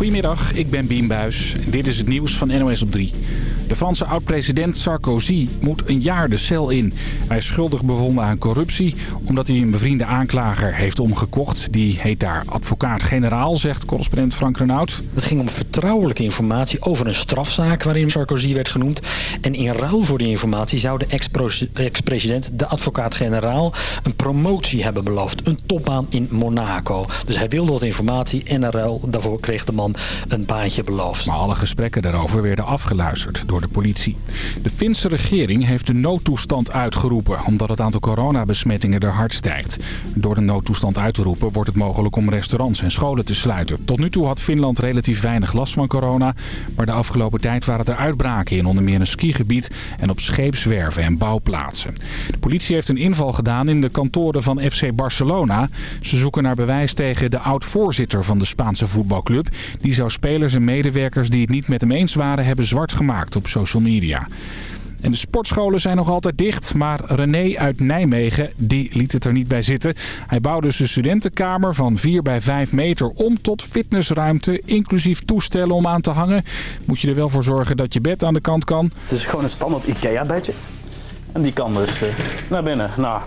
Goedemiddag, ik ben Bien Buis. Dit is het nieuws van NOS op 3. De Franse oud-president Sarkozy moet een jaar de cel in. Hij is schuldig bevonden aan corruptie omdat hij een bevriende aanklager heeft omgekocht. Die heet daar advocaat-generaal, zegt correspondent Frank Renaud. Het ging om vertrouwelijke informatie over een strafzaak waarin Sarkozy werd genoemd. En in ruil voor die informatie zou de ex-president, de advocaat-generaal, een promotie hebben beloofd. Een topbaan in Monaco. Dus hij wilde wat informatie en in daarvoor kreeg de man een baantje beloofd. Maar alle gesprekken daarover werden afgeluisterd door de politie. De Finse regering heeft de noodtoestand uitgeroepen... omdat het aantal coronabesmettingen er hard stijgt. Door de noodtoestand uit te roepen wordt het mogelijk om restaurants en scholen te sluiten. Tot nu toe had Finland relatief weinig last van corona... maar de afgelopen tijd waren er uitbraken in onder meer een skigebied... en op scheepswerven en bouwplaatsen. De politie heeft een inval gedaan in de kantoren van FC Barcelona. Ze zoeken naar bewijs tegen de oud-voorzitter van de Spaanse voetbalclub. Die zou spelers en medewerkers die het niet met hem eens waren hebben zwart gemaakt op social media. En de sportscholen zijn nog altijd dicht, maar René uit Nijmegen die liet het er niet bij zitten. Hij bouwde dus een studentenkamer van 4 bij 5 meter om tot fitnessruimte, inclusief toestellen om aan te hangen. Moet je er wel voor zorgen dat je bed aan de kant kan. Het is gewoon een standaard IKEA-bedje. En die kan dus uh, naar binnen. Nou,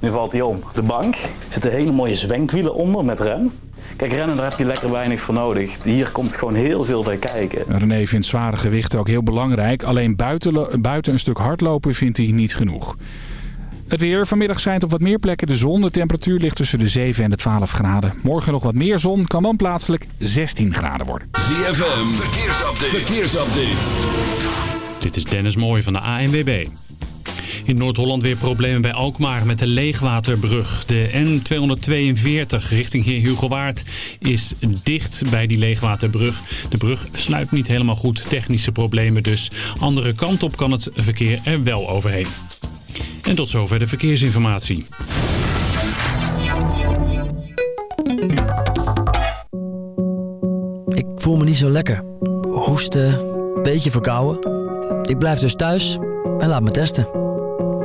nu valt hij om. De bank. Er zitten hele mooie zwenkwielen onder met rem. Kijk, rennen daar heb je lekker weinig voor nodig. Hier komt gewoon heel veel bij kijken. René vindt zware gewichten ook heel belangrijk. Alleen buiten, buiten een stuk hardlopen vindt hij niet genoeg. Het weer. Vanmiddag schijnt op wat meer plekken de zon. De temperatuur ligt tussen de 7 en de 12 graden. Morgen nog wat meer zon. Kan dan plaatselijk 16 graden worden. ZFM. Verkeersupdate. Verkeersupdate. Dit is Dennis Mooij van de ANWB. In Noord-Holland weer problemen bij Alkmaar met de leegwaterbrug. De N242 richting Heer Hugo Waard is dicht bij die leegwaterbrug. De brug sluit niet helemaal goed, technische problemen dus. Andere kant op kan het verkeer er wel overheen. En tot zover de verkeersinformatie. Ik voel me niet zo lekker. Hoesten, beetje verkouden. Ik blijf dus thuis en laat me testen.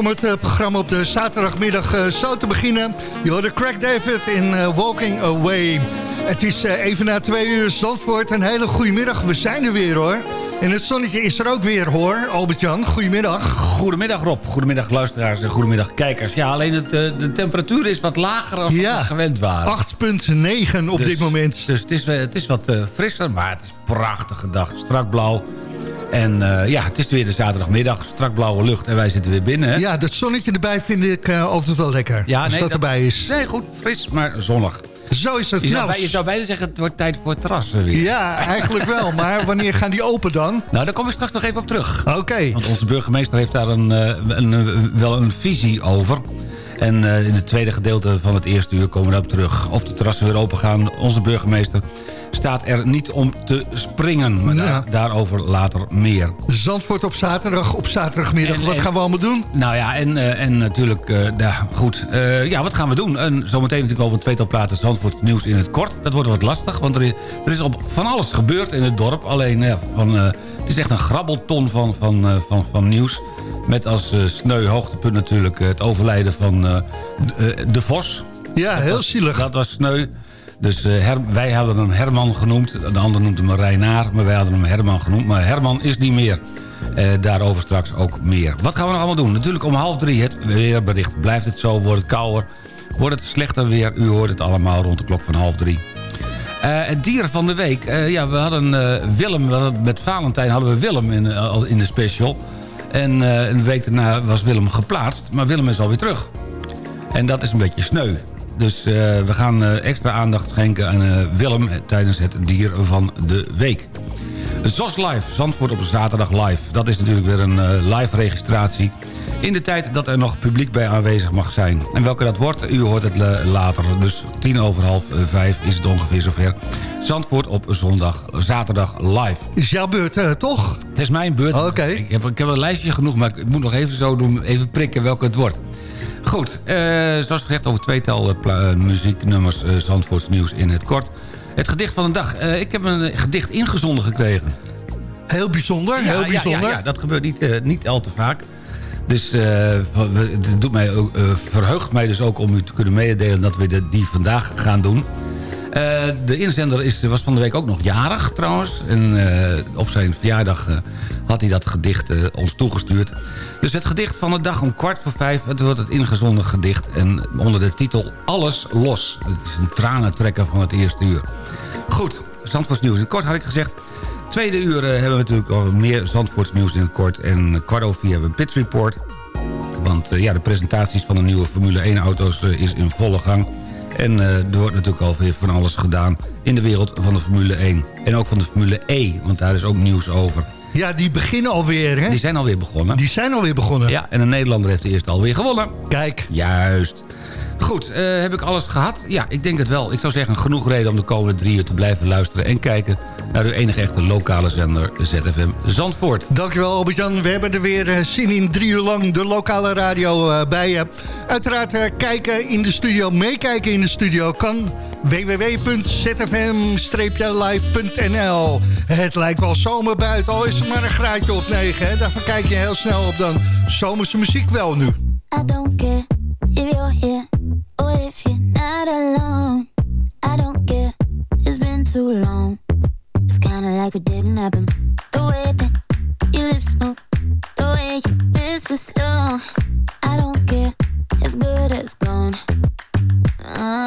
Om het eh, programma op de zaterdagmiddag eh, zo te beginnen. Je hoorde Craig David in uh, Walking Away. Het is even na twee uur Zandvoort. Een hele goede middag. We zijn er weer hoor. En het zonnetje is er ook weer hoor. Albert-Jan, goedemiddag. Goedemiddag Rob. Goedemiddag luisteraars en goedemiddag kijkers. Ja, alleen het, de temperatuur is wat lager dan we gewend waren. 8,9 op dus- dit moment. Dus het is, het is wat frisser, maar het is een prachtige dag. Strak blauw. En uh, ja, het is weer de zaterdagmiddag, strak blauwe lucht en wij zitten weer binnen. Hè? Ja, dat zonnetje erbij vind ik uh, altijd wel lekker. Ja, als nee, dat, erbij is. Nee, goed, fris, maar zonnig. Zo is het. Je, nou, zou, je zou bijna zeggen, het wordt tijd voor het terras weer. Ja, eigenlijk wel. Maar wanneer gaan die open dan? Nou, daar kom ik straks nog even op terug. Oké. Want onze burgemeester heeft daar een, uh, een, een, wel een visie over. En uh, in het tweede gedeelte van het eerste uur komen we daarop terug. Of de terrassen weer open gaan. Onze burgemeester staat er niet om te springen. Maar ja. daarover later meer. Zandvoort op zaterdag, op zaterdagmiddag. En, wat gaan we allemaal doen? Nou ja, en, uh, en natuurlijk, uh, nou, goed. Uh, ja, wat gaan we doen? En zometeen natuurlijk over een tweetal praten Zandvoort nieuws in het kort. Dat wordt wat lastig, want er is, er is op van alles gebeurd in het dorp. Alleen, ja, van, het is echt een grabbelton van, van, van, van nieuws. Met als sneu hoogtepunt natuurlijk het overlijden van de Vos. Ja, heel zielig. Dat was sneu. Dus Her, wij hadden hem Herman genoemd. De ander noemde hem Reinaar, maar wij hadden hem Herman genoemd. Maar Herman is niet meer. Uh, daarover straks ook meer. Wat gaan we nog allemaal doen? Natuurlijk om half drie het weerbericht. Blijft het zo? Wordt het kouder? Wordt het slechter weer? U hoort het allemaal rond de klok van half drie. Uh, het dier van de week. ja, we hadden Willem, met Valentijn hadden we Willem in, in de special. En een week daarna was Willem geplaatst. Maar Willem is alweer terug. En dat is een beetje sneu. Dus uh, we gaan uh, extra aandacht schenken aan uh, Willem tijdens het dier van de week. ZOS Live, Zandvoort op zaterdag live. Dat is natuurlijk weer een live registratie. In de tijd dat er nog publiek bij aanwezig mag zijn. En welke dat wordt, u hoort het later. Dus tien over half vijf is het ongeveer zover. Zandvoort op zondag, zaterdag live. Is jouw beurt, toch? Het is mijn beurt. Oké. Ik, heb, ik heb een lijstje genoeg, maar ik moet nog even zo doen, even prikken welke het wordt. Goed, uh, zoals gezegd over tweetal uh, muzieknummers uh, Zandvoorts nieuws in het kort. Het gedicht van de dag. ik heb een gedicht ingezonden gekregen. Heel bijzonder, ja, heel bijzonder. Ja, ja, dat gebeurt niet, niet al te vaak. Dus het doet mij verheugt mij dus ook om u te kunnen mededelen dat we die vandaag gaan doen. De inzender is, was van de week ook nog jarig trouwens. En op zijn verjaardag had hij dat gedicht ons toegestuurd. Dus het gedicht van de dag om kwart voor vijf. Het wordt het ingezonden gedicht. En onder de titel Alles Los. Het is een tranentrekker van het eerste uur. Goed, Zandvoorts nieuws. In kort had ik gezegd... Tweede uur hebben we natuurlijk al meer Zandvoorts nieuws in het kort. En kwart over vier hebben we Pit Report. Want ja, de presentaties van de nieuwe Formule 1 auto's uh, is in volle gang. En er wordt natuurlijk alweer van alles gedaan in de wereld van de Formule 1. En ook van de Formule E, want daar is ook nieuws over. Ja, die beginnen alweer, hè? Die zijn alweer begonnen. Die zijn alweer begonnen. Ja, en een Nederlander heeft de eerste alweer gewonnen. Kijk. Juist. Goed, uh, heb ik alles gehad? Ja, ik denk het wel. Ik zou zeggen, genoeg reden om de komende drie uur te blijven luisteren... en kijken naar uw enige echte lokale zender ZFM Zandvoort. Dankjewel Albert-Jan. We hebben er weer uh, zin in drie uur lang de lokale radio uh, bij je. Uiteraard kijken in de studio, meekijken in de studio kan www.zfm-live.nl Het lijkt wel zomer buiten, al is het maar een graadje of negen. Hè? Daarvan kijk je heel snel op dan zomerse muziek wel nu. I don't care if you're here if you're not alone. I don't care, it's been too long. It's kinda like it didn't happen. The way that your lips move, the way you whisper slow. I don't care, it's good as gone. Uh,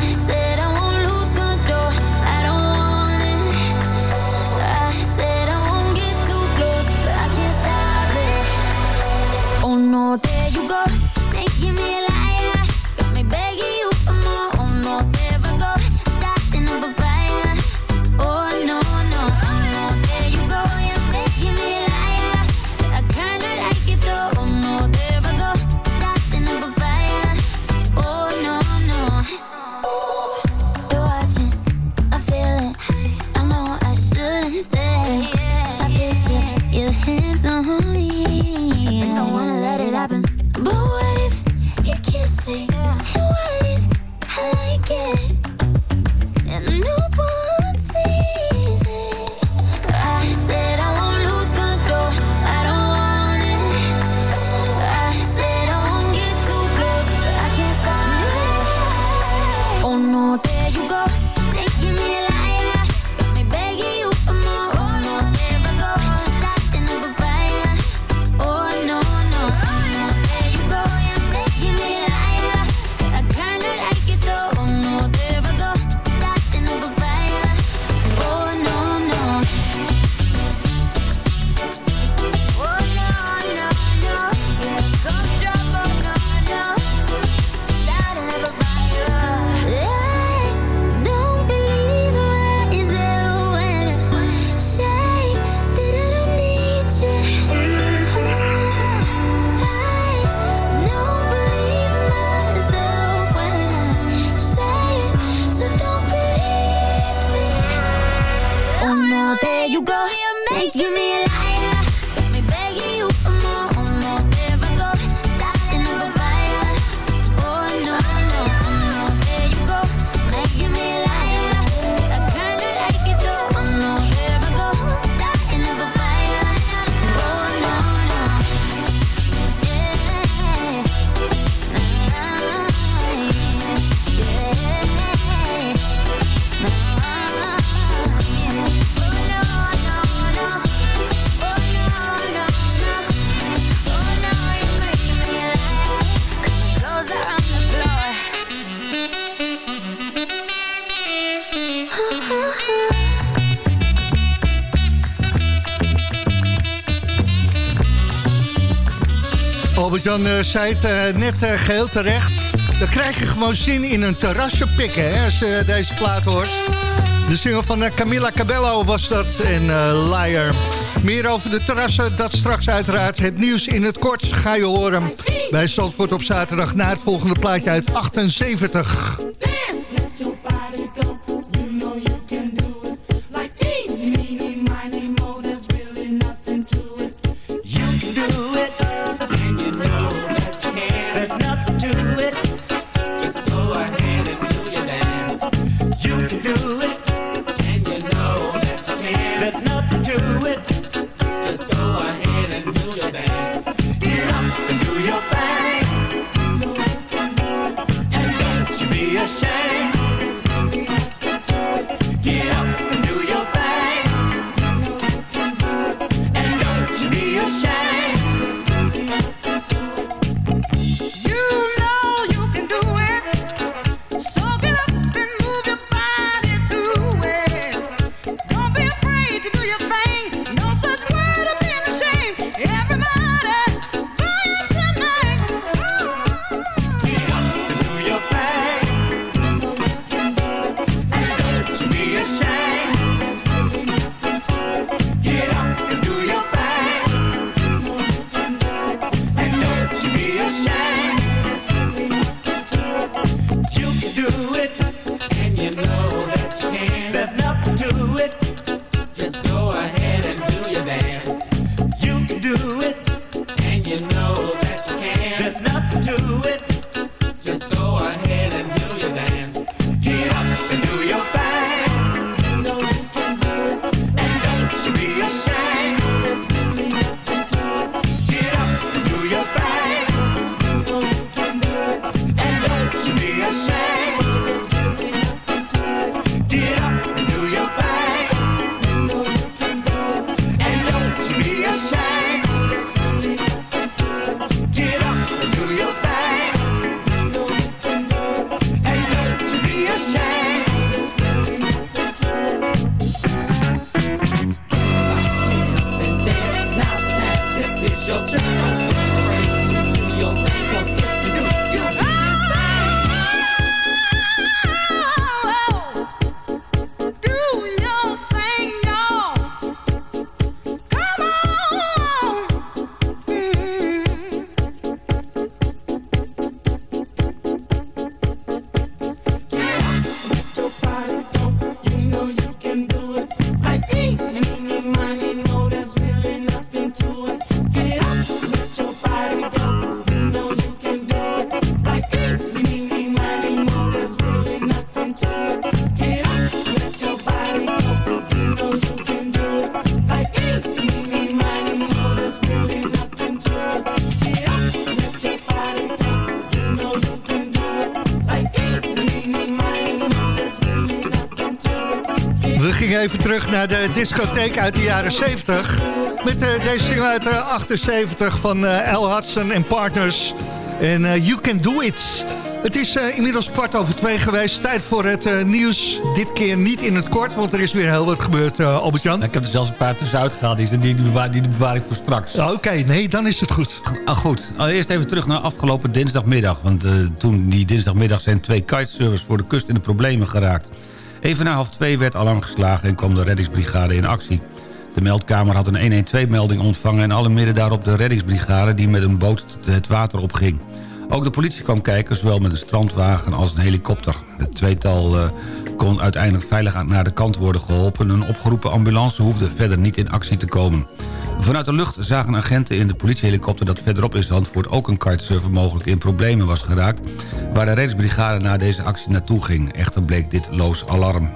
I said Albert-Jan eh, zei het eh, net eh, geheel terecht. Dan krijg je gewoon zin in een terrasje pikken hè, als je deze plaat hoort. De single van Camilla Cabello was dat en Liar. Meer over de terrassen, dat straks uiteraard. Het nieuws in het kort ga je horen bij Zandvoort op zaterdag... na het volgende plaatje uit 78. We naar de discotheek uit de jaren 70. Met eh, deze single uit de 78 van eh, Al Hudson en Partners. En eh, You Can Do It. Het is inmiddels kwart over twee geweest. Tijd voor het nieuws. Dit keer niet in het kort, want er is weer heel wat gebeurd, Albert-Jan. Ik heb er zelfs een paar tussenuit gehaald. Die, die, bewaar, die bewaar ik voor straks. Oké, nee, dan is het goed. Ah, goed, allereerst even terug naar afgelopen dinsdagmiddag. Want toen die dinsdagmiddag zijn twee kitesurfers voor de kust in de problemen geraakt. Even na half twee werd alarm geslagen en kwam de reddingsbrigade in actie. De meldkamer had een 112-melding ontvangen en alle midden daarop de reddingsbrigade die met een boot het water opging. Ook de politie kwam kijken, zowel met een strandwagen als een helikopter. Het tweetal uh, kon uiteindelijk veilig naar de kant worden geholpen. Een opgeroepen ambulance hoefde verder niet in actie te komen. Vanuit de lucht zagen agenten in de politiehelikopter dat verderop in Zandvoort ook een kitesurfer mogelijk in problemen was geraakt, waar de reddingsbrigade na deze actie naartoe ging. Echter bleek dit loos alarm.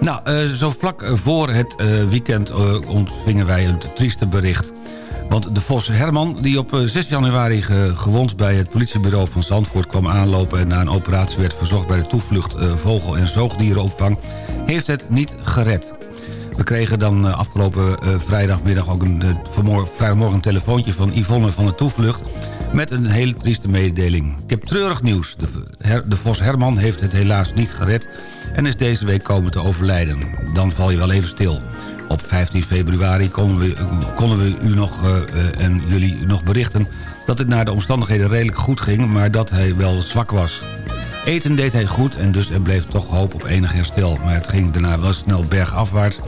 Nou, uh, zo vlak voor het uh, weekend uh, ontvingen wij een trieste bericht. Want de Vos Herman, die op 6 januari gewond bij het politiebureau van Zandvoort kwam aanlopen... en na een operatie werd verzocht bij de toevlucht vogel- en zoogdierenopvang... heeft het niet gered. We kregen dan afgelopen vrijdagmiddag ook een, vrijdagmorgen een telefoontje van Yvonne van de Toevlucht... met een hele trieste mededeling. Ik heb treurig nieuws. De, her, de Vos Herman heeft het helaas niet gered en is deze week komen te overlijden. Dan val je wel even stil. Op 15 februari konden we, konden we u nog, uh, en jullie nog berichten... dat het naar de omstandigheden redelijk goed ging, maar dat hij wel zwak was. Eten deed hij goed en dus er bleef toch hoop op enig herstel. Maar het ging daarna wel snel bergafwaarts...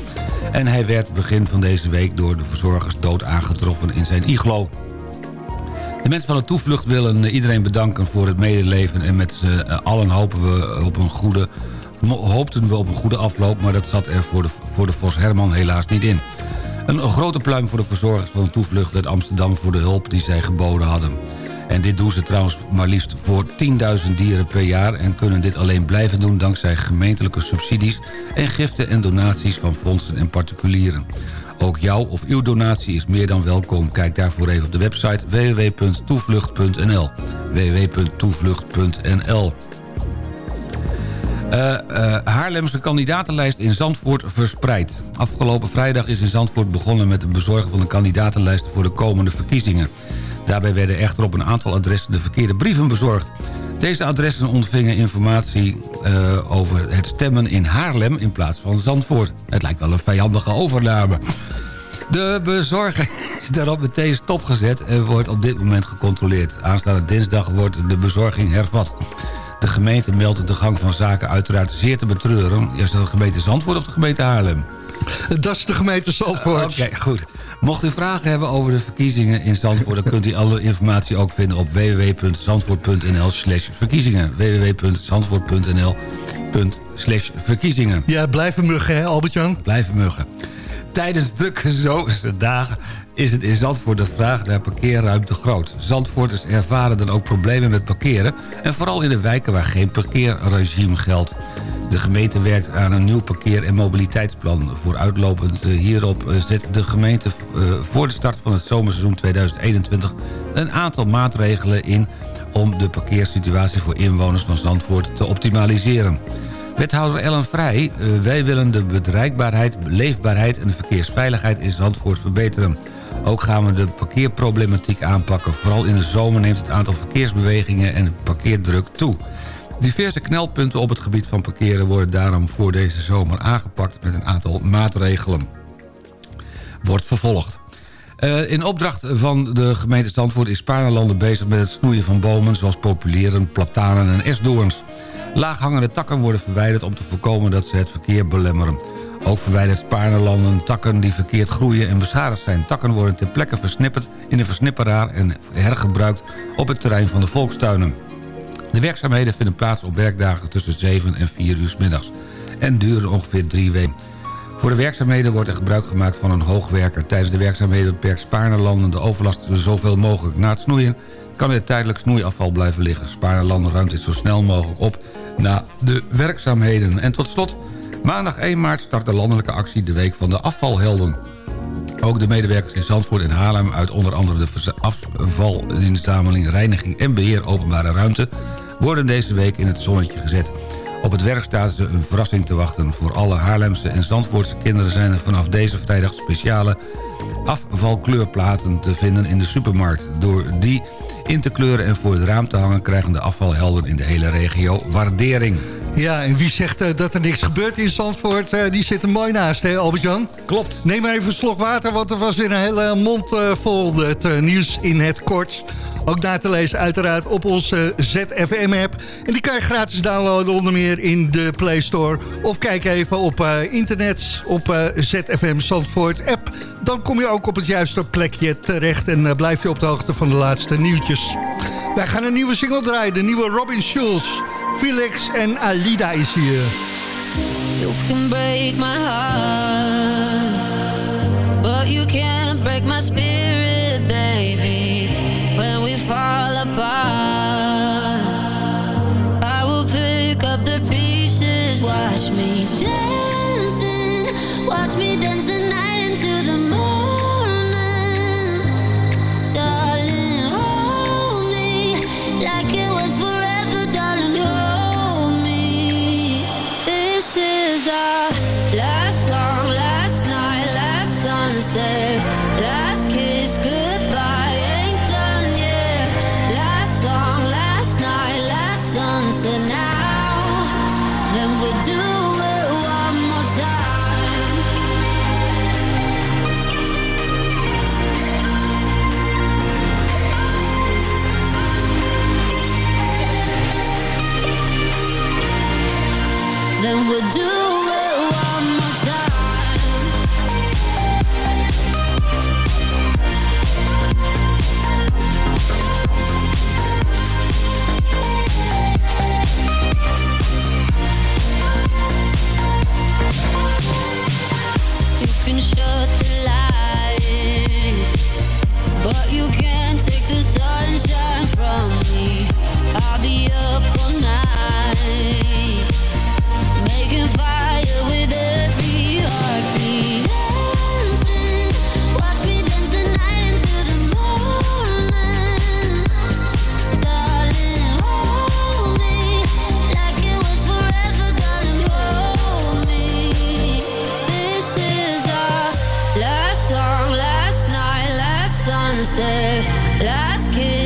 en hij werd begin van deze week door de verzorgers dood aangetroffen in zijn iglo. De mensen van de toevlucht willen iedereen bedanken voor het medeleven... en met z'n allen hopen we op een goede hoopten we op een goede afloop... maar dat zat er voor de, voor de Vos Herman helaas niet in. Een grote pluim voor de verzorgers van de toevlucht uit Amsterdam... voor de hulp die zij geboden hadden. En dit doen ze trouwens maar liefst voor 10.000 dieren per jaar... en kunnen dit alleen blijven doen dankzij gemeentelijke subsidies... en giften en donaties van fondsen en particulieren. Ook jouw of uw donatie is meer dan welkom. Kijk daarvoor even op de website www.toevlucht.nl www.toevlucht.nl uh, uh, Haarlemse kandidatenlijst in Zandvoort verspreid. Afgelopen vrijdag is in Zandvoort begonnen met het bezorgen van de kandidatenlijsten voor de komende verkiezingen. Daarbij werden echter op een aantal adressen de verkeerde brieven bezorgd. Deze adressen ontvingen informatie uh, over het stemmen in Haarlem in plaats van Zandvoort. Het lijkt wel een vijandige overname. De bezorger is daarop meteen stopgezet en wordt op dit moment gecontroleerd. Aanstaande dinsdag wordt de bezorging hervat. De gemeente meldt de gang van zaken uiteraard zeer te betreuren. Is dat de gemeente Zandvoort of de gemeente Haarlem? Dat is de gemeente Zandvoort. Uh, Oké, goed. Mocht u vragen hebben over de verkiezingen in Zandvoort... dan kunt u alle informatie ook vinden op www.zandvoort.nl slash verkiezingen. www.zandvoort.nl slash verkiezingen. Ja, blijven muggen, hè Albert-Jan? Blijven muggen. Tijdens drukke zomerse dagen is het in Zandvoort de vraag naar parkeerruimte groot. Zandvoorters ervaren dan ook problemen met parkeren... en vooral in de wijken waar geen parkeerregime geldt. De gemeente werkt aan een nieuw parkeer- en mobiliteitsplan. Vooruitlopend hierop zet de gemeente voor de start van het zomerseizoen 2021... een aantal maatregelen in om de parkeersituatie voor inwoners van Zandvoort te optimaliseren. Wethouder Ellen Vrij, wij willen de bereikbaarheid, leefbaarheid en de verkeersveiligheid in Zandvoort verbeteren. Ook gaan we de parkeerproblematiek aanpakken. Vooral in de zomer neemt het aantal verkeersbewegingen en parkeerdruk toe. Diverse knelpunten op het gebied van parkeren worden daarom voor deze zomer aangepakt met een aantal maatregelen. Wordt vervolgd. Uh, in opdracht van de gemeente Zandvoort is Spaarlanden bezig met het snoeien van bomen... zoals populieren, platanen en esdoorns. Laaghangende takken worden verwijderd om te voorkomen dat ze het verkeer belemmeren. Ook verwijdert Spaarnelanden takken die verkeerd groeien en beschadigd zijn. Takken worden ter plekke versnipperd in een versnipperaar en hergebruikt op het terrein van de volkstuinen. De werkzaamheden vinden plaats op werkdagen tussen 7 en 4 uur s middags en duren ongeveer drie weken. Voor de werkzaamheden wordt er gebruik gemaakt van een hoogwerker. Tijdens de werkzaamheden beperkt Spaarnelanden de overlast zoveel mogelijk. Na het snoeien kan er tijdelijk snoeiafval blijven liggen. Spaarnelanden ruimt dit zo snel mogelijk op na de werkzaamheden. En tot slot Maandag 1 maart start de landelijke actie De Week van de Afvalhelden. Ook de medewerkers in Zandvoort en Haarlem... uit onder andere de afvalinzameling, reiniging en beheer openbare ruimte... worden deze week in het zonnetje gezet. Op het werk staat ze een verrassing te wachten. Voor alle Haarlemse en Zandvoortse kinderen zijn er vanaf deze vrijdag speciale afvalkleurplaten te vinden in de supermarkt. Door die in te kleuren en voor het raam te hangen... krijgen de afvalhelden in de hele regio waardering. Ja, en wie zegt uh, dat er niks gebeurt in Zandvoort, uh, die zit er mooi naast, hè Albert-Jan? Klopt. Neem maar even een slok water, want er was weer een hele mond uh, vol het nieuws in het kort Ook na te lezen uiteraard op onze ZFM-app. En die kan je gratis downloaden onder meer in de Play Store. Of kijk even op internet op ZFM Zandvoort app. Dan kom je ook op het juiste plekje terecht. En blijf je op de hoogte van de laatste nieuwtjes. Wij gaan een nieuwe single draaien. De nieuwe Robin Schulz. Felix en Alida is hier. You can break my heart But you can't break my spirit, baby When we fall apart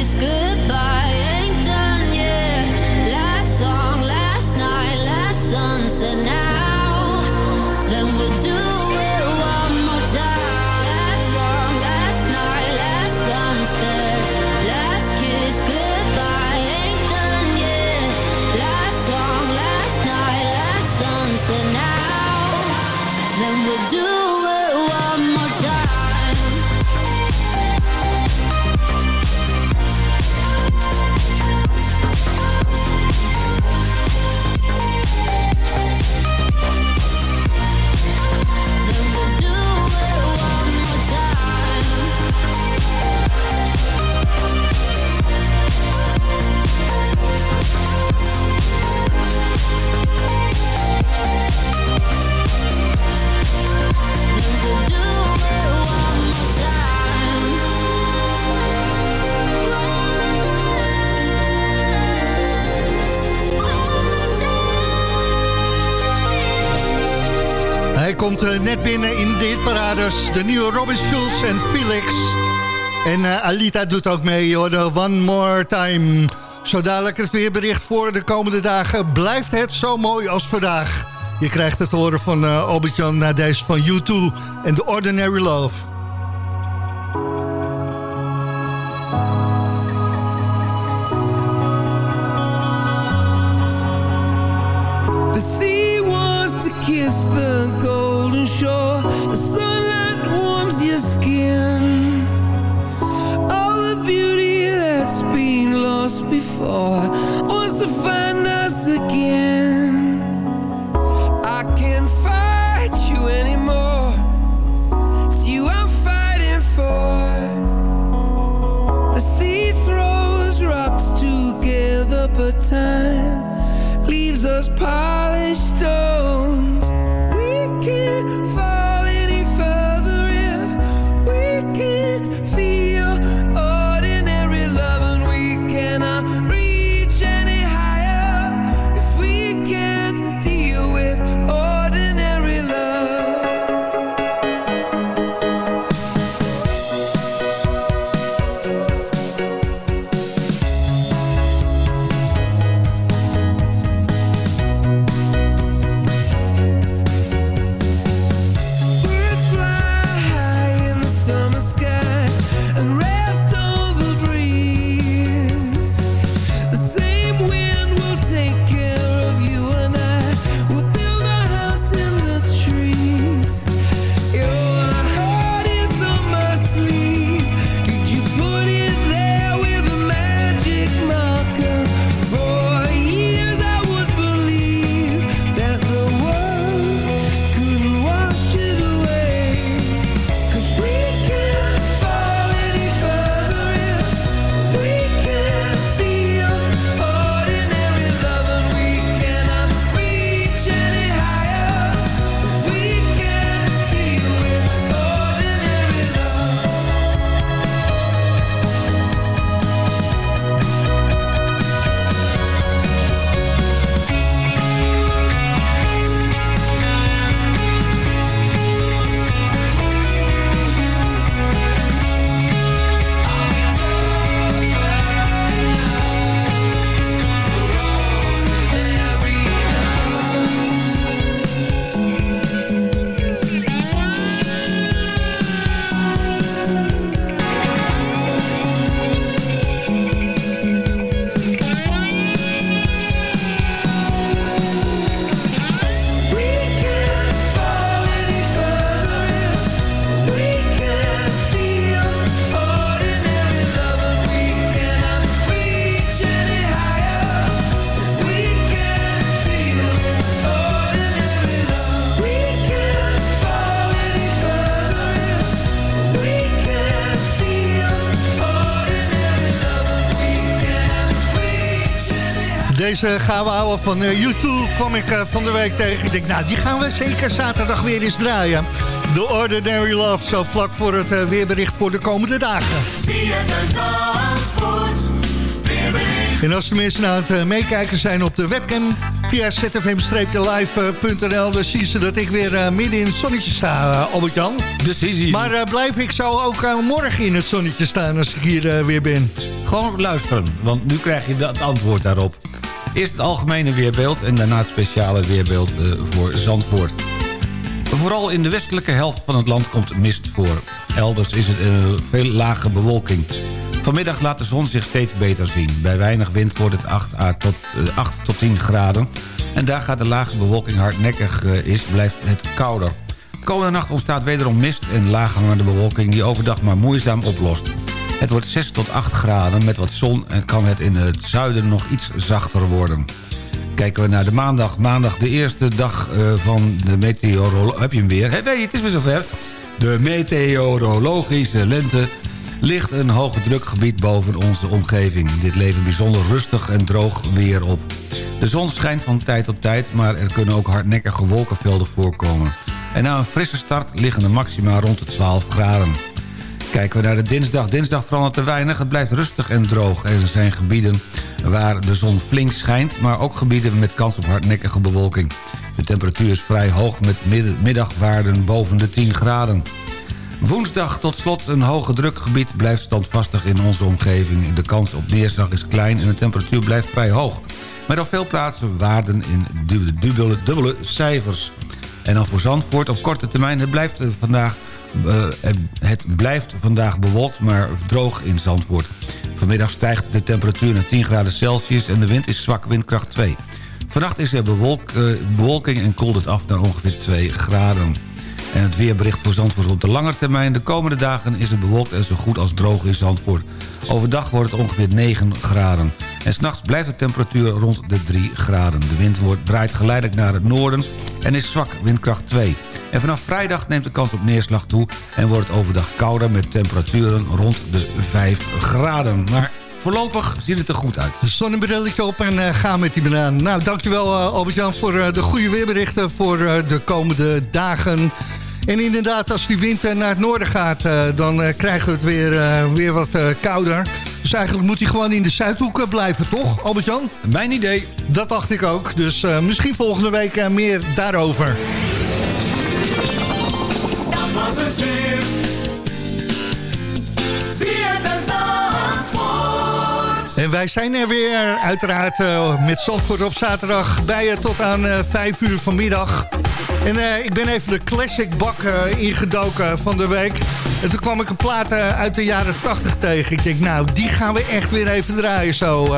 this goodbye. Komt eh, net binnen in de hitparades. De nieuwe Robin Schulz en Felix. En eh, Alita doet ook mee, hoor. One More Time. Zo dadelijk het weerbericht voor de komende dagen. Blijft het zo mooi als vandaag? Je krijgt het horen van uh, Albert-Jan na deze van U2 en The Ordinary Love. Before. Wants to find us deze gaan we houden van uh, YouTube kwam ik uh, van de week tegen. Ik denk, nou, die gaan we zeker zaterdag weer eens draaien. The Ordinary Love, zo vlak voor het weerbericht voor de komende dagen. En als de mensen aan het meekijken zijn op de webcam via zfm-live.nl... dan zien ze dat ik weer midden in het zonnetje sta, Albert-Jan. Dus maar blijf ik zo ook morgen in het zonnetje staan als ik hier weer ben? Gewoon luisteren, want nu krijg je het antwoord daarop. Eerst het algemene weerbeeld en daarna het speciale weerbeeld uh, voor Zandvoort. Vooral in de westelijke helft van het land komt mist voor. Elders is het uh, veel lage bewolking. Vanmiddag laat de zon zich steeds beter zien. Bij weinig wind wordt het 8, tot, uh, 8 tot 10 graden. En daar gaat de lage bewolking hardnekkig is, blijft het kouder. Komende nacht ontstaat wederom mist en laaghangende bewolking... die overdag maar moeizaam oplost. Het wordt 6 tot 8 graden. Met wat zon en kan het in het zuiden nog iets zachter worden. Kijken we naar de maandag. Maandag de eerste dag uh, van de meteorologie... Heb je hem weer? Hey, het is weer zover. De meteorologische lente ligt een hoge drukgebied boven onze omgeving. Dit levert bijzonder rustig en droog weer op. De zon schijnt van tijd tot tijd, maar er kunnen ook hardnekkige wolkenvelden voorkomen. En na een frisse start liggen de maxima rond de 12 graden. Kijken we naar de dinsdag. Dinsdag verandert te weinig. Het blijft rustig en droog. Er zijn gebieden waar de zon flink schijnt... maar ook gebieden met kans op hardnekkige bewolking. De temperatuur is vrij hoog met middagwaarden boven de 10 graden. Woensdag tot slot een hoge drukgebied blijft standvastig in onze omgeving. De kans op neerslag is klein en de temperatuur blijft vrij hoog. Met op veel plaatsen waarden in dubbele, dubbele cijfers. En dan voor Zandvoort op korte termijn. Het blijft vandaag uh, het blijft vandaag bewolkt, maar droog in Zandvoort. Vanmiddag stijgt de temperatuur naar 10 graden Celsius en de wind is zwak windkracht 2. Vannacht is er uh, bewolking en koelt het af naar ongeveer 2 graden. En het weerbericht voor Zandvoort op de lange termijn. De komende dagen is het bewolkt en zo goed als droog in Zandvoort. Overdag wordt het ongeveer 9 graden. En s'nachts blijft de temperatuur rond de 3 graden. De wind wordt, draait geleidelijk naar het noorden en is zwak windkracht 2. En vanaf vrijdag neemt de kans op neerslag toe... en wordt het overdag kouder met temperaturen rond de 5 graden. Maar voorlopig ziet het er goed uit. Zonnebrilletje op en uh, ga met die banaan. Nou, dankjewel uh, Albert-Jan voor uh, de goede weerberichten... voor de komende dagen. En inderdaad, als die wind naar het noorden gaat... dan krijgen we het weer, weer wat kouder. Dus eigenlijk moet hij gewoon in de Zuidhoek blijven, toch, Albert-Jan? Mijn idee. Dat dacht ik ook. Dus misschien volgende week meer daarover. Dat was het weer. En wij zijn er weer, uiteraard uh, met Zandvoort op zaterdag... bij je tot aan uh, 5 uur vanmiddag. En uh, ik ben even de classic bak ingedoken van de week. En toen kwam ik een plaat uit de jaren 80 tegen. Ik denk, nou, die gaan we echt weer even draaien zo.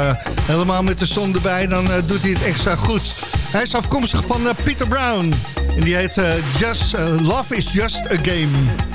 helemaal met de zon erbij, dan doet hij het extra goed. Hij is afkomstig van Peter Brown. En die heet just, Love is Just a Game.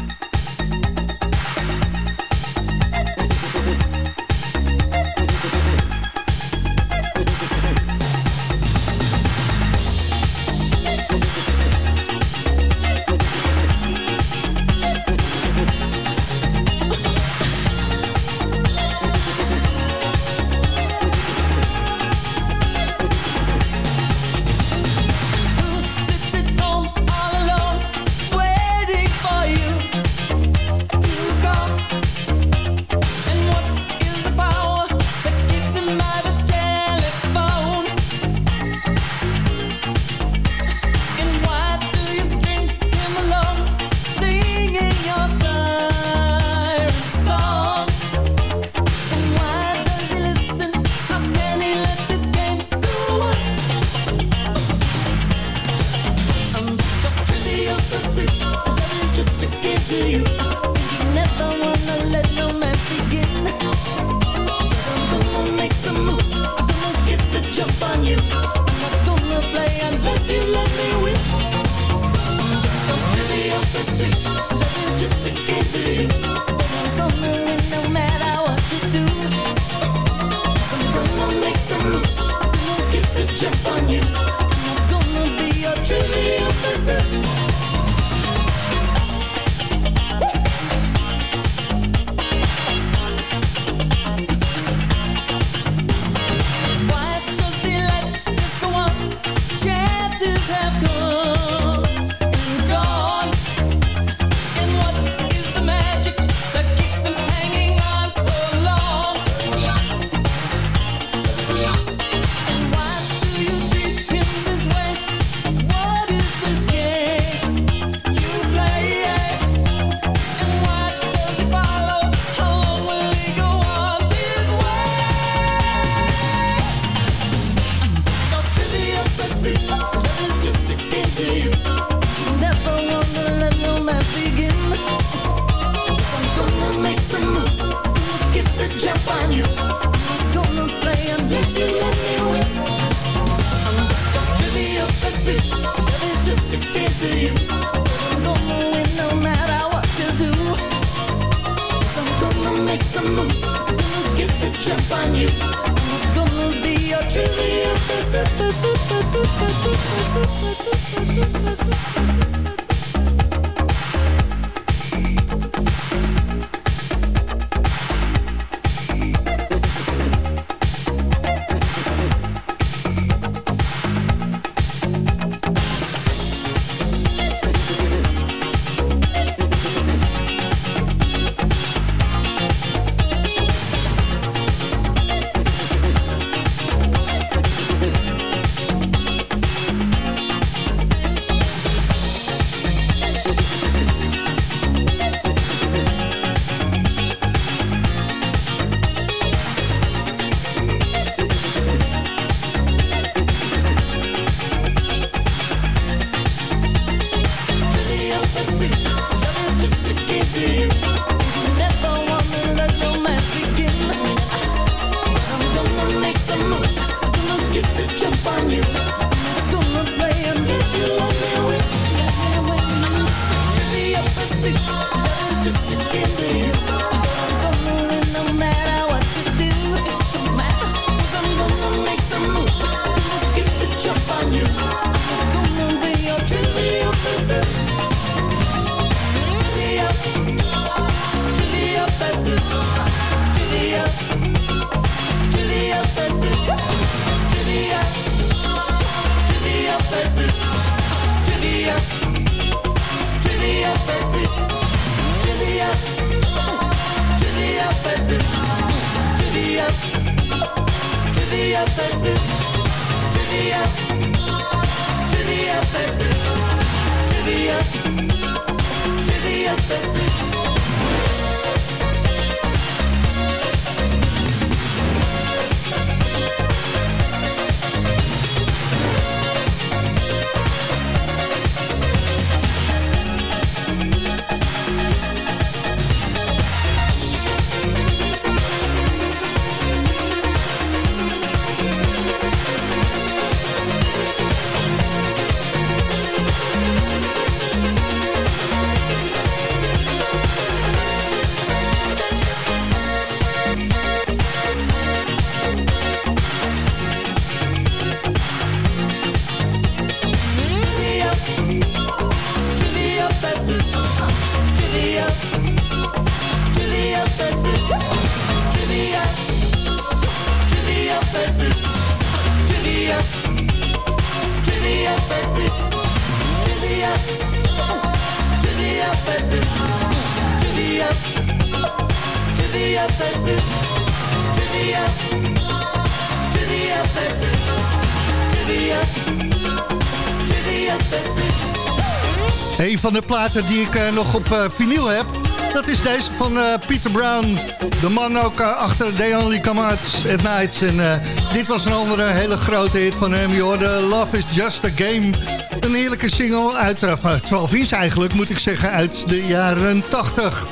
Een van de platen die ik eh, nog op eh, vinyl heb... dat is deze van eh, Peter Brown. De man ook achter They Only Come Out at Night. En dit was een andere hele grote hit van hem. Je hoorde Love is Just a Game. Een heerlijke single uit eh, van 12 inch eigenlijk, moet ik zeggen, uit de jaren 80.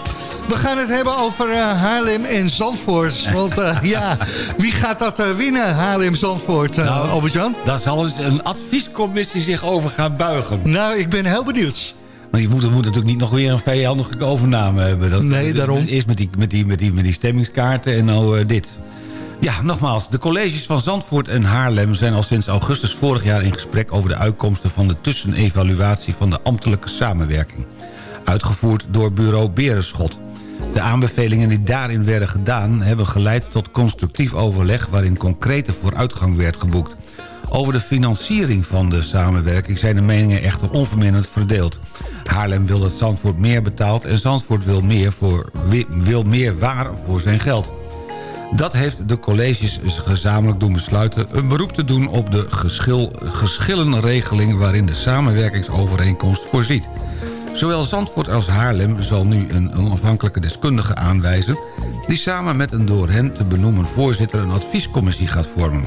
We gaan het hebben over Haarlem en Zandvoort. Want ja, wie gaat dat eh, winnen, Haarlem-Zandvoort, uh, Nou, Albert-Jan? Daar zal eens een adviescommissie zich over gaan buigen. Nou, ik ben heel benieuwd. Maar je moet, moet natuurlijk niet nog weer een vijandige overname hebben. Dat, Nee, daarom. Eerst met die, met die, met die, met die stemmingskaarten en nou eh, dit. Ja, nogmaals, de colleges van Zandvoort en Haarlem... zijn al sinds augustus vorig jaar in gesprek... over de uitkomsten van de tussenevaluatie van de ambtelijke samenwerking. Uitgevoerd door bureau Berenschot. De aanbevelingen die daarin werden gedaan... hebben geleid tot constructief overleg... waarin concrete vooruitgang werd geboekt. Over de financiering van de samenwerking zijn de meningen echter onverminderd verdeeld. Haarlem wil dat Zandvoort meer betaalt... en Zandvoort wil meer, voor, wil meer waar voor zijn geld. Dat heeft de colleges gezamenlijk doen besluiten... een beroep te doen op de geschil, geschillenregeling... waarin de samenwerkingsovereenkomst voorziet. Zowel Zandvoort als Haarlem zal nu een onafhankelijke deskundige aanwijzen... die samen met een door hen te benoemen voorzitter... een adviescommissie gaat vormen.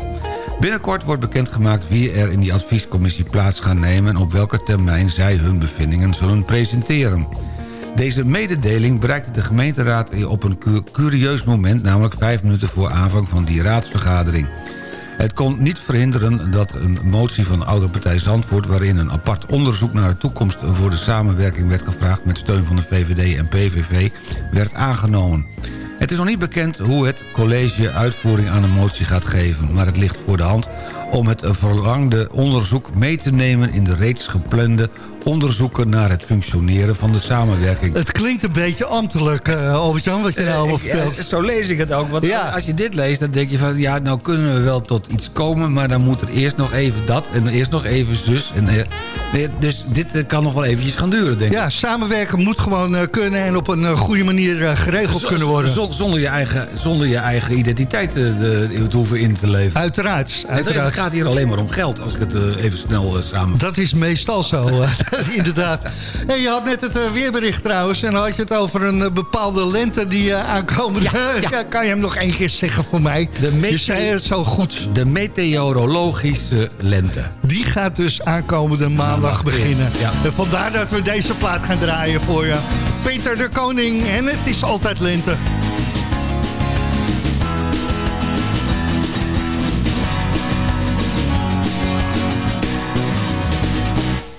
Binnenkort wordt bekendgemaakt wie er in die adviescommissie plaats gaan nemen... en op welke termijn zij hun bevindingen zullen presenteren. Deze mededeling bereikte de gemeenteraad op een cu- curieus moment... namelijk vijf minuten voor aanvang van die raadsvergadering. Het kon niet verhinderen dat een motie van de oude partij Zandvoort... waarin een apart onderzoek naar de toekomst voor de samenwerking werd gevraagd... met steun van de VVD en PVV, werd aangenomen. Het is nog niet bekend hoe het college uitvoering aan de motie gaat geven... maar het ligt voor de hand om het verlangde onderzoek mee te nemen... in de reeds geplande onderzoeken naar het functioneren van de samenwerking. Het klinkt een beetje ambtelijk, uh, Albert-Jan, wat je nou allemaal Ik- ja, vertelt. zo lees ik het ook. Want als je dit leest, dan denk je van... ja, nou kunnen we wel tot iets komen... maar dan moet er eerst nog even dat en eerst nog even zus. En, eh, dus dit eh, kan nog wel eventjes gaan duren, denk ik. Ja, samenwerken moet gewoon eh, kunnen en op een eh, goede manier eh, geregeld kunnen worden. Zonder je eigen, zonder je eigen identiteit eh, de, te hoeven in te leveren. Uiteraard, Het, uiteraard. het gaat hier alleen maar om geld, als ik het eh, even snel eh, samen... Dat is meestal zo, eh, inderdaad. Hey, je had net het eh, weerbericht trouwens... en dan had je het over een eh, bepaalde lente die eh, aankomen. Ja, kan je hem nog één keer zeggen voor mij? De je zei het zo goed. De meteorologische lente. Die gaat dus aankomende maandag beginnen. En vandaar dat we deze plaat gaan draaien voor je. Peter de Koning en het is altijd lente.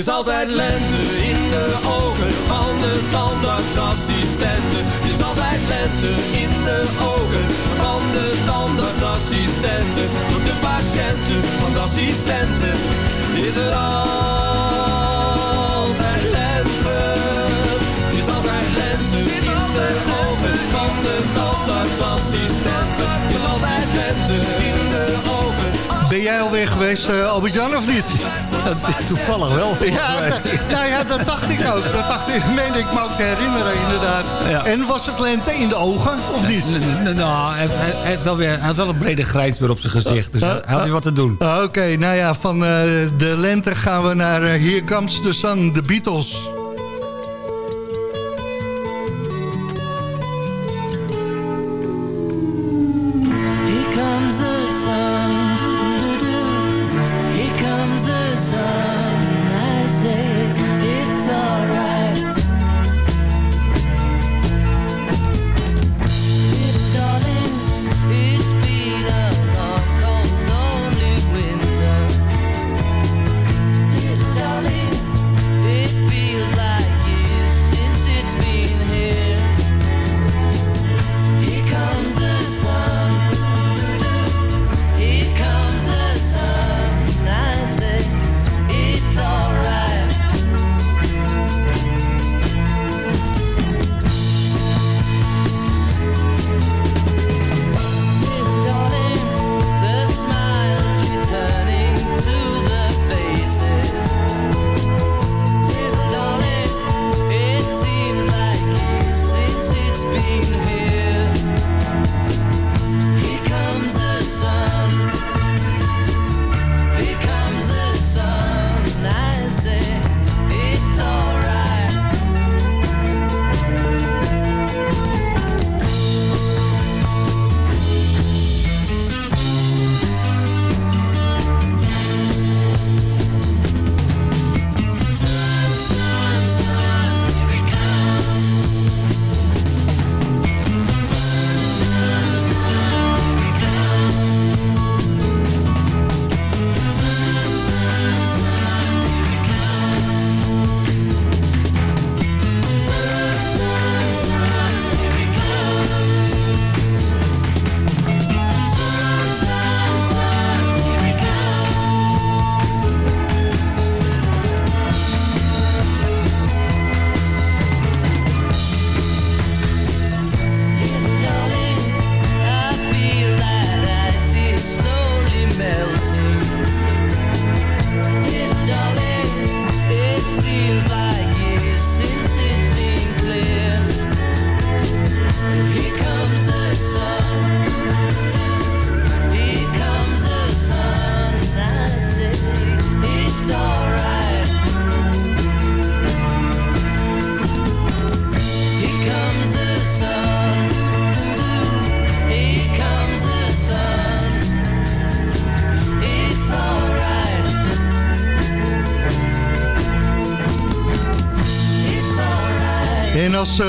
Is altijd lente in de ogen van de tandartsassistenten. Het is altijd lente in de ogen van de tandartsassistenten. Voor de patiënten van de assistenten is er altijd Ben jij alweer geweest, eh, Albert-Jan, of niet? Toevallig wel. Ja, dat- nou ja, dat dacht ik ook. Dat dacht ik, meende ik me ook te herinneren, inderdaad. Ja. En was het lente in de ogen, of niet? N- Nou, hij, hij, hij heeft wel weer, hij had wel een brede grijns weer op zijn gezicht. Dus hij had weer wat te doen. Oké, nou ja, van eh, de lente gaan we naar eh, Here Comes the Sun, de Beatles.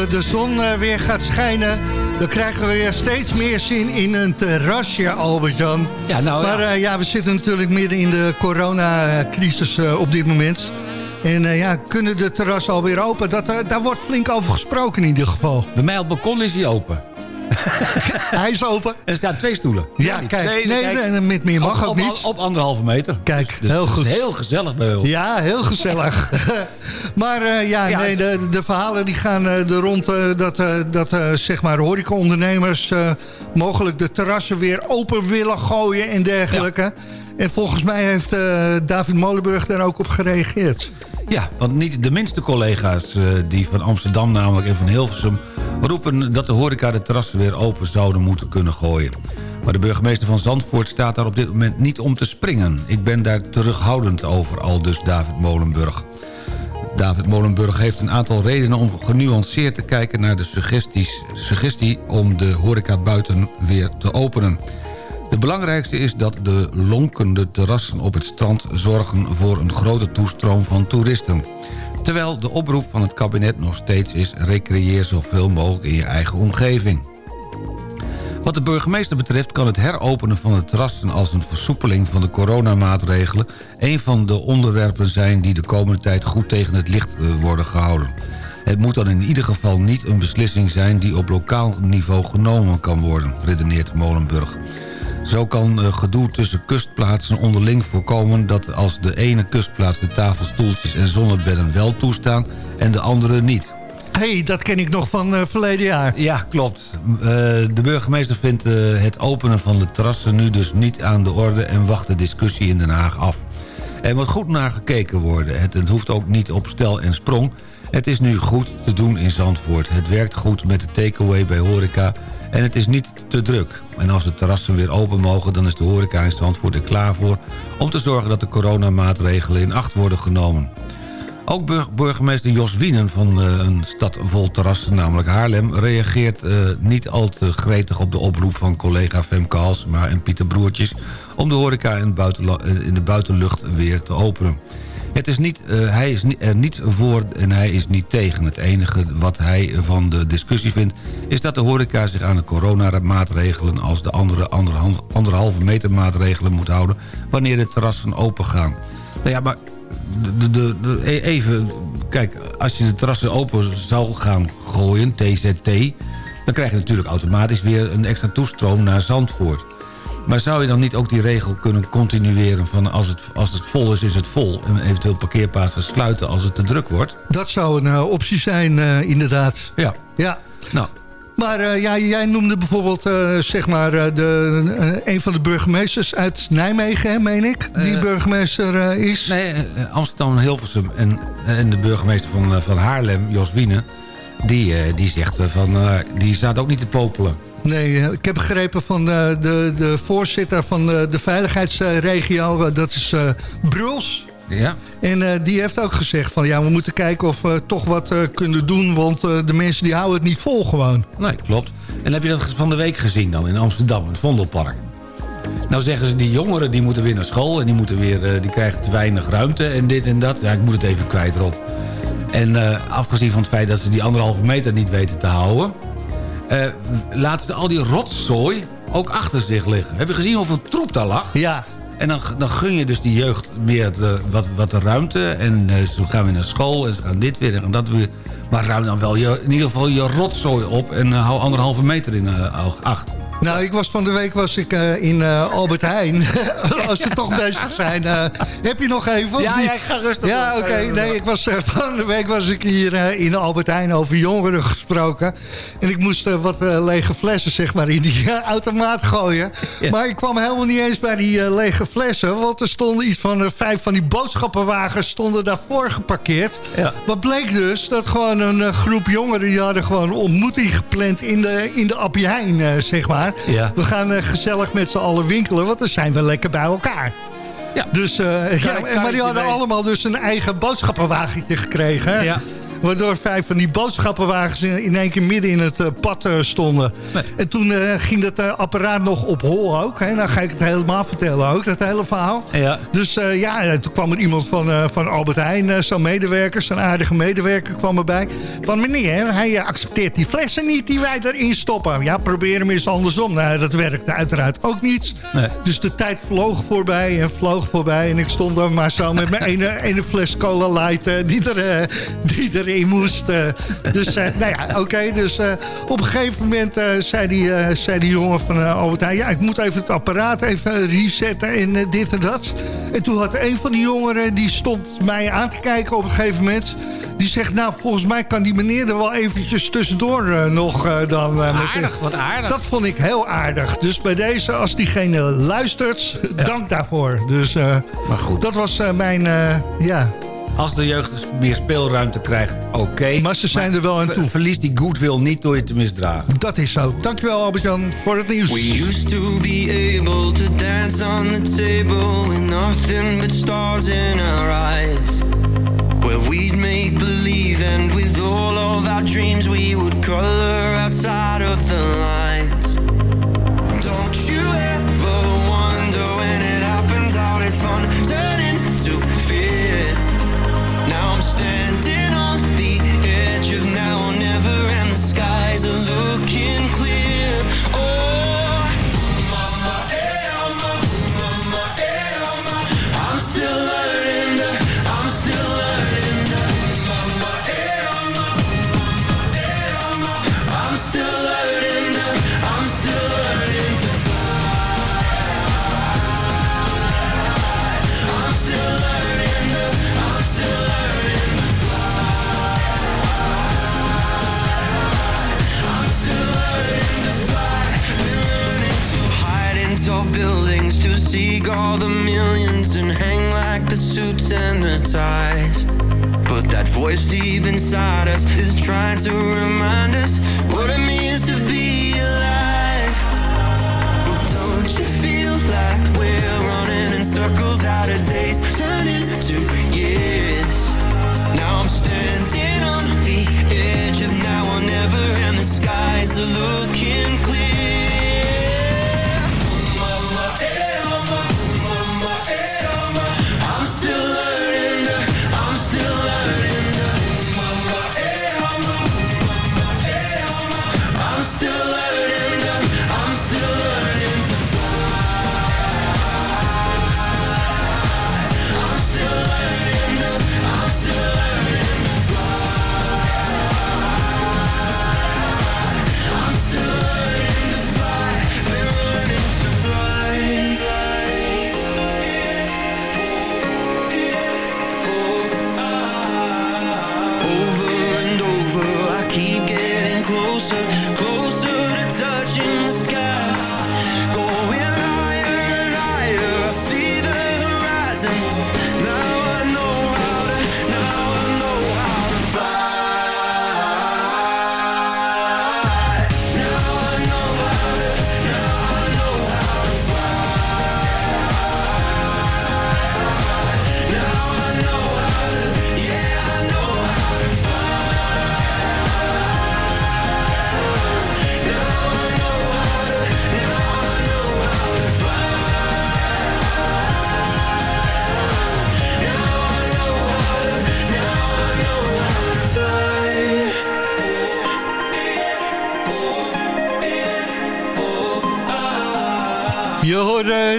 De zon eh, weer gaat schijnen... dan krijgen we weer steeds meer zin in een terrasje, Albert-Jan. Ja, nou, maar ja. eh, ja, we zitten natuurlijk midden in de coronacrisis eh, op dit moment. En ja, kunnen de terrassen alweer open? Dat, daar wordt flink over gesproken in ieder geval. Bij mij op het balkon is hij open. Hij is open. Er staan twee stoelen. Ja, kijk. Nee, kijk. nee, met meer mag op, ook op, niet. Op anderhalve meter. Kijk, Dus heel het is goed. heel gezellig bij ons. Ja, heel gezellig. maar eh, ja, Ja, nee, de, de verhalen die gaan eh, er rond eh, dat, dat zeg maar horecaondernemers mogelijk de terrassen weer open willen gooien en dergelijke. En volgens mij heeft David Molenburg daar ook op gereageerd. Ja, want niet de minste collega's eh, die van Amsterdam namelijk en van Hilversum... roepen dat de horeca de terrassen weer open zouden moeten kunnen gooien. Maar de burgemeester van Zandvoort staat daar op dit moment niet om te springen. Ik ben daar terughoudend over, al dus David Molenburg. David Molenburg heeft een aantal redenen om genuanceerd te kijken... naar de suggesties, suggestie om de horeca buiten weer te openen. De belangrijkste is dat de lonkende terrassen op het strand zorgen voor een grote toestroom van toeristen. Terwijl de oproep van het kabinet nog steeds is... recreëer zoveel mogelijk in je eigen omgeving. Wat de burgemeester betreft kan het heropenen van de terrassen... als een versoepeling van de coronamaatregelen... een van de onderwerpen zijn die de komende tijd goed tegen het licht eh, worden gehouden. Het moet dan in ieder geval niet een beslissing zijn... die op lokaal niveau genomen kan worden, redeneert Molenburg. Zo kan eh, gedoe tussen kustplaatsen onderling voorkomen... dat als de ene kustplaats de tafel, stoeltjes en zonnebedden wel toestaan... en de andere niet. Hé, hey, dat ken ik nog van eh, verleden jaar. Ja, klopt. Eh, de burgemeester vindt het openen van de terrassen nu dus niet aan de orde... en wacht de discussie in Den Haag af. Er moet goed naar gekeken worden. Het, het hoeft ook niet op stel en sprong. Het is nu goed te doen in Zandvoort. Het werkt goed met de takeaway bij horeca... en het is niet te druk. En als de terrassen weer open mogen... dan is de horeca in Zandvoort er klaar voor... om te zorgen dat de coronamaatregelen in acht worden genomen. Ook bur- burgemeester Jos Wienen van eh, een stad vol terrassen, namelijk Haarlem... reageert eh, niet al te gretig op de oproep van collega Femke Halsema en Pieter Broertjes... om de horeca in, eh, in de buitenlucht weer te openen. Het is niet, eh, hij is er niet voor en hij is niet tegen. Het enige wat hij van de discussie vindt... is dat de horeca zich aan de coronamaatregelen... als de andere anderhalve meter maatregelen moet houden... wanneer de terrassen open gaan. Nou ja, maar de, de- e- even, kijk, als je de terrassen open zou gaan gooien, TZT... dan krijg je natuurlijk automatisch weer een extra toestroom naar Zandvoort. Maar zou je dan niet ook die regel kunnen continueren van als het, als het vol is, is het vol... en eventueel parkeerplaatsen sluiten als het te druk wordt? Dat zou een eh, optie zijn, eh, inderdaad. Ja. Ja. Nou, Maar eh, ja, jij noemde bijvoorbeeld zeg maar, de, een van de burgemeesters uit Nijmegen, hè, meen ik? Die burgemeester is. Nee, Amsterdam Hilversum en, en de burgemeester van, van Haarlem, Jos Wiene... die, eh, die zegt eh, van, eh, die staat ook niet te popelen. Nee, ik heb begrepen van de, de voorzitter van de veiligheidsregio, dat is Bruls. Ja? En die heeft ook gezegd van ja, we moeten kijken of we toch wat kunnen doen, want de mensen die houden het niet vol gewoon. Nee, klopt. En heb je dat van de week gezien dan in Amsterdam, in het Vondelpark? Nou zeggen ze, die jongeren die moeten weer naar school... en die, moeten weer, die krijgen te weinig ruimte en dit en dat. Ja, ik moet het even kwijt erop. En eh, afgezien van het feit dat ze die anderhalve meter niet weten te houden... eh, laten ze al die rotzooi ook achter zich liggen. Heb je gezien hoeveel troep daar lag? Ja. En dan, dan gun je dus die jeugd meer de, wat, wat de ruimte. En eh, ze gaan weer naar school en ze gaan dit weer en dat weer. Maar ruim dan wel je, in ieder geval je rotzooi op... en hou anderhalve meter in eh, acht. Nou, ik was van de week was ik eh, in eh, Albert Heijn. Als ze toch bezig zijn. eh, heb je nog even? Ja, ja, ik ga rustig Ja, oké. Nee, ik was, van de week was ik hier in Albert Heijn over jongeren gesproken. En ik moest wat lege flessen zeg maar in die automaat gooien. Maar ik kwam helemaal niet eens bij die lege flessen. Want er stonden iets van vijf van die boodschappenwagens stonden daarvoor geparkeerd. Ja. Wat bleek dus? Dat gewoon een groep jongeren die hadden gewoon een ontmoeting gepland in de, in de Appie Heijn, zeg maar. Ja. We gaan eh, gezellig met z'n allen winkelen, want dan zijn we lekker bij elkaar. Ja. Dus, eh, ja, maar die hadden mee. allemaal dus een eigen boodschappenwagentje gekregen. hè. Ja. Waardoor vijf van die boodschappenwagens in één keer midden in het eh, pad eh, stonden. En toen eh, ging dat apparaat nog op hol ook. Hè? Dan ga ik het helemaal vertellen ook, dat hele verhaal. Ja. Dus ja, toen kwam er iemand van, van Albert Heijn, zo'n medewerker, zo'n aardige medewerker kwam erbij. Van meneer, hij accepteert die flessen niet die wij erin stoppen. Ja, probeer hem eens andersom. Nou, dat werkte uiteraard ook niet. Nee. Dus de tijd vloog voorbij en vloog voorbij. En ik stond er maar zo met mijn ene, ene fles cola light die, er, die erin moest. eh. dus eh, nou ja, oké. dus eh, op een gegeven moment zei, die, zei die jongen van Albert Heijn... ja, ik moet even het apparaat even resetten en dit en dat. En toen had een van die jongeren, die stond mij aan te kijken op een gegeven moment... die zegt, nou, volgens mij kan die meneer er wel eventjes tussendoor nog dan... met- Aardig, wat aardig. dat vond ik heel aardig. Dus bij deze, als diegene luistert, dank daarvoor. Dus Maar goed. dat was mijn, ja... Als de jeugd dus meer speelruimte krijgt, oké. Maar ze zijn er wel aan toe. Ver- Verlies die goodwill niet door je te misdragen. Dat is zo. Dankjewel Albert-Jan voor het nieuws. We used to be able to dance on the table with nothing but stars in our eyes. Where we'd make believe, and with all of our dreams, we voice deep inside us is trying to remind us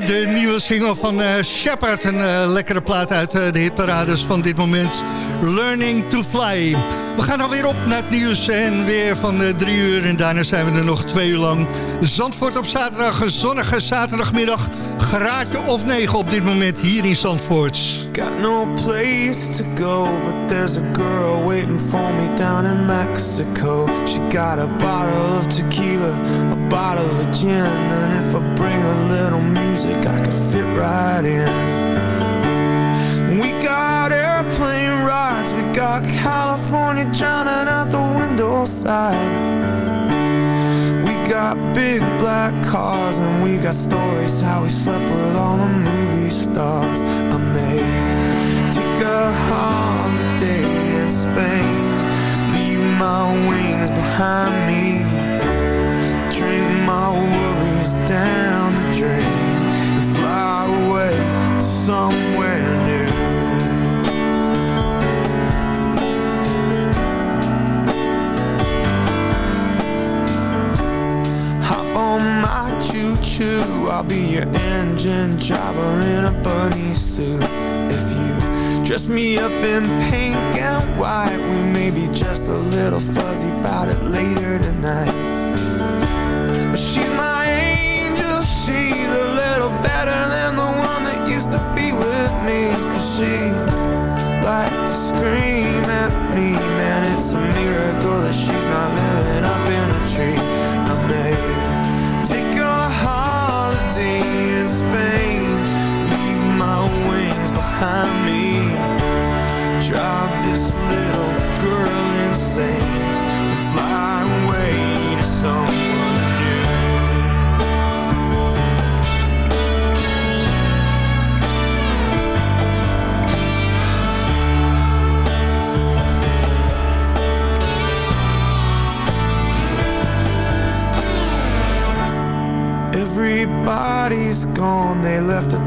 de nieuwe single van eh Shepard. Een eh, lekkere plaat uit eh, de hitparades van dit moment. Learning to Fly. We gaan alweer op naar het nieuws en weer van eh, drie uur. En daarna zijn we er nog twee uur lang. Zandvoort op zaterdag, zonnige zaterdagmiddag. Graadje of negen op dit moment hier in Zandvoort. Got no place to go, but there's a girl waiting for me down in Mexico. She got a bottle of tequila, bottle of gin, and if I bring a little music, I could fit right in. We got airplane rides, we got California drowning out the window side. We got big black cars and we got stories how we slept with all the movie stars. I may take a holiday in Spain Leave my wings behind me. Down the drain and fly away to somewhere new. Hop on my choo-choo I'll be your engine driver in a bunny suit If you dress me up in pink and white We may be just a little fuzzy about it later tonight But she's my me Cause she liked to scream at me. Man, it's a miracle that she's not living up in a tree. I may take a holiday in Spain. Leave my wings behind